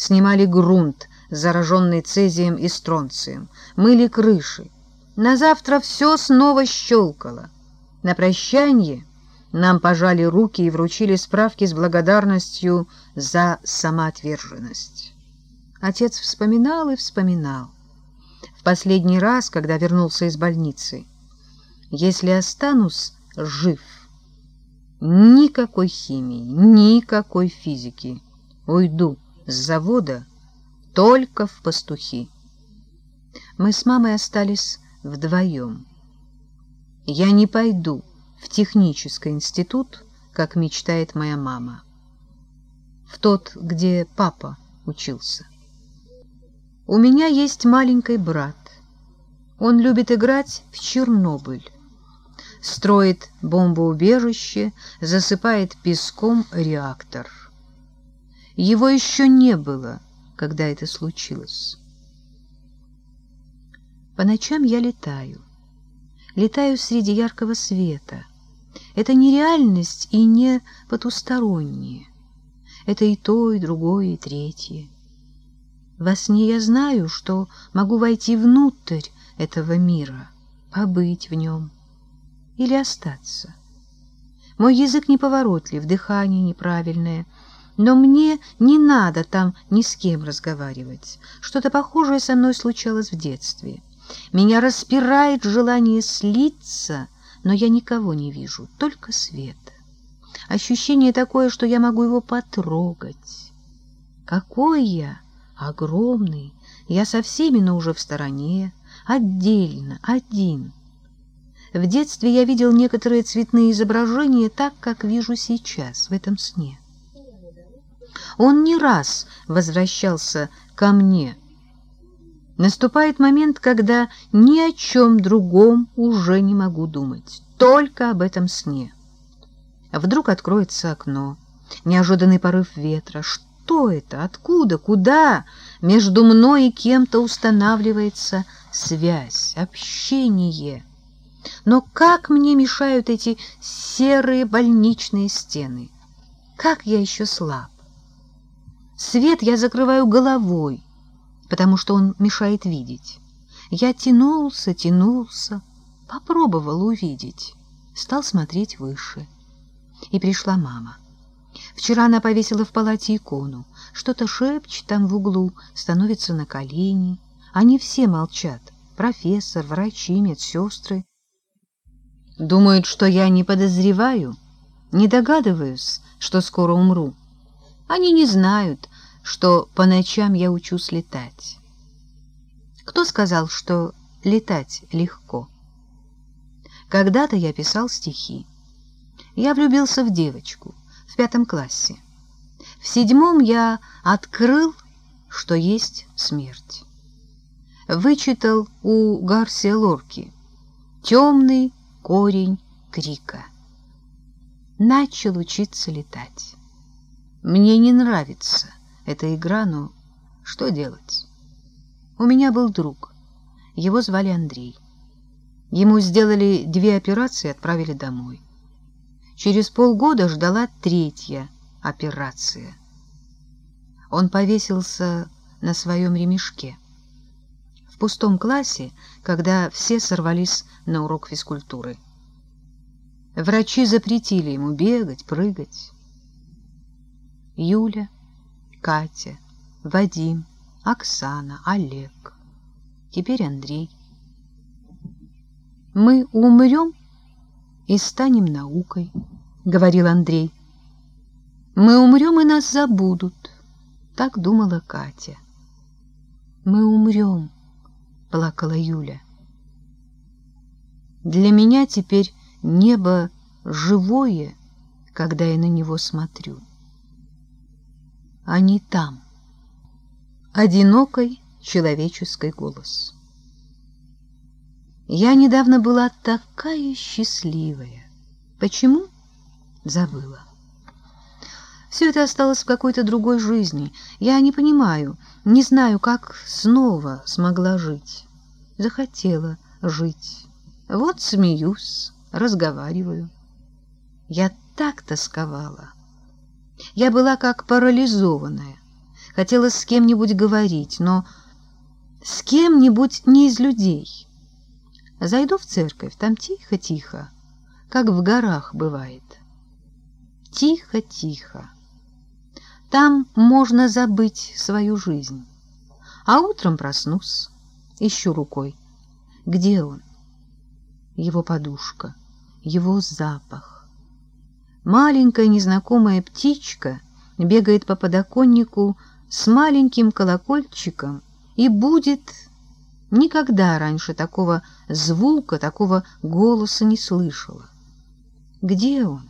снимали грунт, зараженный цезием и стронцием, мыли крыши. На завтра все снова щелкало. На прощание нам пожали руки и вручили справки с благодарностью за самоотверженность. Отец вспоминал и вспоминал. В последний раз, когда вернулся из больницы, если останусь жив, никакой химии, никакой физики, уйду с завода только в пастухи. Мы с мамой остались вдвоем. Я не пойду в технический институт, как мечтает моя мама. В тот, где папа учился. У меня есть маленький брат. Он любит играть в Чернобыль. Строит бомбоубежище, засыпает песком реактор. Его еще не было, когда это случилось. По ночам я летаю. Летаю среди яркого света. Это не реальность и не потустороннее. Это и то, и другое, и третье. Во сне я знаю, что могу войти внутрь этого мира, побыть в нем или остаться. Мой язык неповоротлив, дыхание неправильное, но мне не надо там ни с кем разговаривать. Что-то похожее со мной случалось в детстве. Меня распирает желание слиться, но я никого не вижу, только свет. Ощущение такое, что я могу его потрогать. Какой я огромный! Я со всеми, но уже в стороне, отдельно, один. В детстве я видел некоторые цветные изображения так, как вижу сейчас, в этом сне. Он не раз возвращался ко мне, Наступает момент, когда ни о чем другом уже не могу думать, только об этом сне. Вдруг откроется окно, неожиданный порыв ветра. Что это? Откуда? Куда? Между мной и кем-то устанавливается связь, общение. Но как мне мешают эти серые больничные стены? Как я еще слаб? Свет я закрываю головой, потому что он мешает видеть. Я тянулся, тянулся, попробовал увидеть, стал смотреть выше. И пришла мама. Вчера она повесила в палате икону, что-то шепчет там в углу, становится на колени. Они все молчат, профессор, врачи, медсестры. Думают, что я не подозреваю, не догадываюсь, что скоро умру. Они не знают, что по ночам я учусь летать. Кто сказал, что летать легко? Когда-то я писал стихи. Я влюбился в девочку в пятом классе. В седьмом я открыл, что есть смерть. Вычитал у Гарсия Лорки «Темный корень крика». Начал учиться летать. Мне не нравится эта игра, но что делать? У меня был друг. Его звали Андрей. Ему сделали две операции и отправили домой. Через полгода ждала третья операция. Он повесился на своем ремешке. В пустом классе, когда все сорвались на урок физкультуры. Врачи запретили ему бегать, прыгать. Юля Катя, Вадим, Оксана, Олег. Теперь Андрей. Мы умрем и станем наукой, говорил Андрей. Мы умрем и нас забудут, так думала Катя. Мы умрем, плакала Юля. Для меня теперь небо живое, когда я на него смотрю они там. Одинокой человеческий голос. Я недавно была такая счастливая. Почему? Забыла. Все это осталось в какой-то другой жизни. Я не понимаю, не знаю, как снова смогла жить. Захотела жить. Вот смеюсь, разговариваю. Я так тосковала. Я была как парализованная. Хотелось с кем-нибудь говорить, но с кем-нибудь не из людей. Зайду в церковь, там тихо-тихо, как в горах бывает. Тихо-тихо. Там можно забыть свою жизнь. А утром проснусь, ищу рукой. Где он? Его подушка, его запах. Маленькая незнакомая птичка бегает по подоконнику с маленьким колокольчиком и будет... Никогда раньше такого звука, такого голоса не слышала. Где он?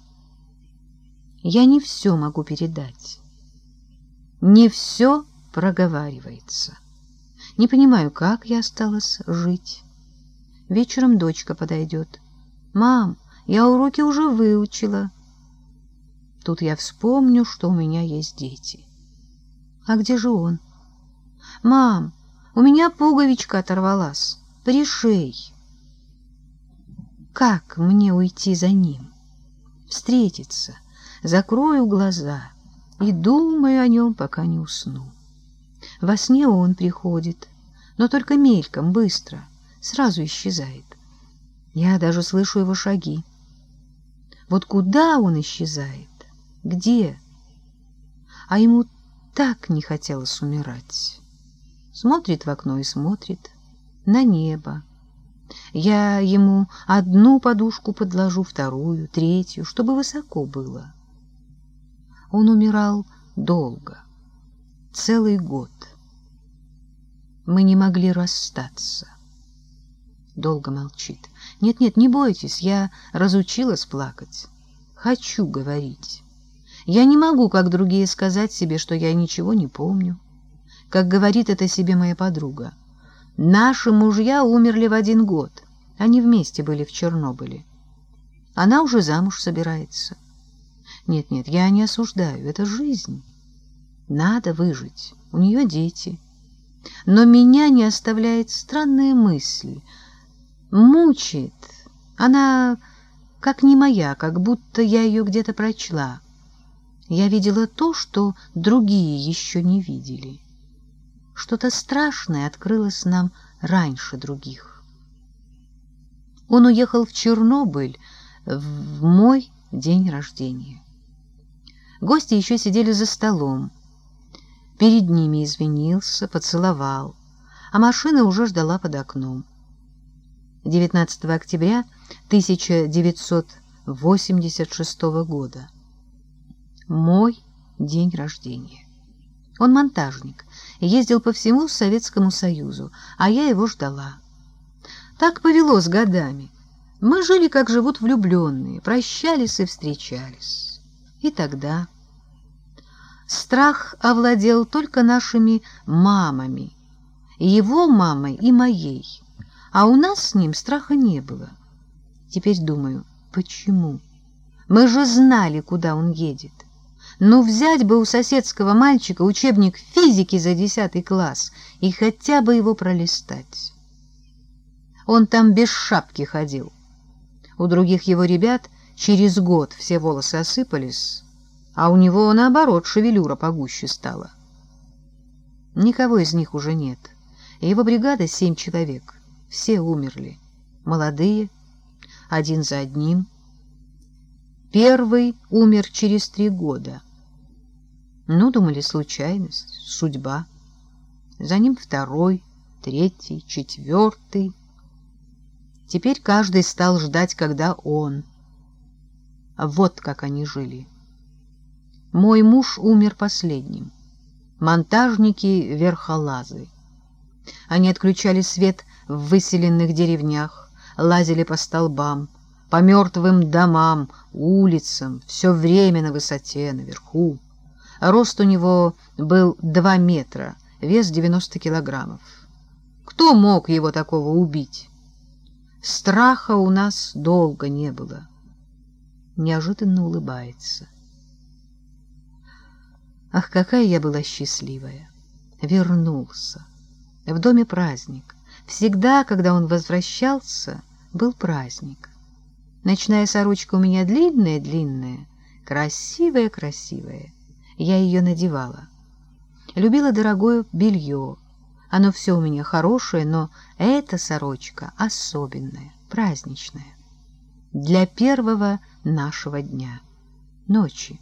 Я не все могу передать. Не все проговаривается. Не понимаю, как я осталась жить. Вечером дочка подойдет. «Мам, я уроки уже выучила». Тут я вспомню, что у меня есть дети. А где же он? «Мам, у меня пуговичка оторвалась. Пришей». Как мне уйти за ним? Встретиться, закрою глаза и думаю о нем, пока не усну. Во сне он приходит, но только мельком, быстро, сразу исчезает. Я даже слышу его шаги. Вот куда он исчезает? Где? А ему так не хотелось умирать. Смотрит в окно и смотрит на небо. Я ему одну подушку подложу, вторую, третью, чтобы высоко было. Он умирал долго, целый год. Мы не могли расстаться. Долго молчит. Нет-нет, не бойтесь, я разучилась плакать. Хочу говорить. Я не могу, как другие, сказать себе, что я ничего не помню. Как говорит это себе моя подруга. Наши мужья умерли в один год. Они вместе были в Чернобыле. Она уже замуж собирается. Нет-нет, я не осуждаю, это жизнь. Надо выжить, у нее дети. Но меня не оставляет странная мысль. Мучает. Она как не моя, как будто я ее где-то прочла. Я видела то, что другие еще не видели. Что-то страшное открылось нам раньше других. Он уехал в Чернобыль в мой день рождения. Гости еще сидели за столом. Перед ними извинился, поцеловал, а машина уже ждала под окном. 19 октября 1986 года. Мой день рождения. Он монтажник, ездил по всему Советскому Союзу, а я его ждала. Так повелось годами. Мы жили, как живут влюбленные, прощались и встречались. И тогда страх овладел только нашими мамами, его мамой и моей, а у нас с ним страха не было. Теперь думаю, почему? Мы же знали, куда он едет. Ну, взять бы у соседского мальчика учебник физики за десятый класс и хотя бы его пролистать. Он там без шапки ходил. У других его ребят через год все волосы осыпались, а у него, наоборот, шевелюра погуще стала. Никого из них уже нет. Его бригада семь человек. Все умерли. Молодые, один за одним. Первый умер через три года — ну, думали, случайность, судьба. За ним второй, третий, четвертый. Теперь каждый стал ждать, когда он. Вот как они жили. Мой муж умер последним. Монтажники-верхолазы. Они отключали свет в выселенных деревнях, лазили по столбам, по мертвым домам, улицам, все время на высоте, наверху. Рост у него был два метра, вес 90 килограммов. Кто мог его такого убить? Страха у нас долго не было. Неожиданно улыбается. Ах, какая я была счастливая! Вернулся. В доме праздник. Всегда, когда он возвращался, был праздник. Ночная сорочка у меня длинная-длинная, красивая-красивая я ее надевала. Любила дорогое белье. Оно все у меня хорошее, но эта сорочка особенная, праздничная. Для первого нашего дня, ночи.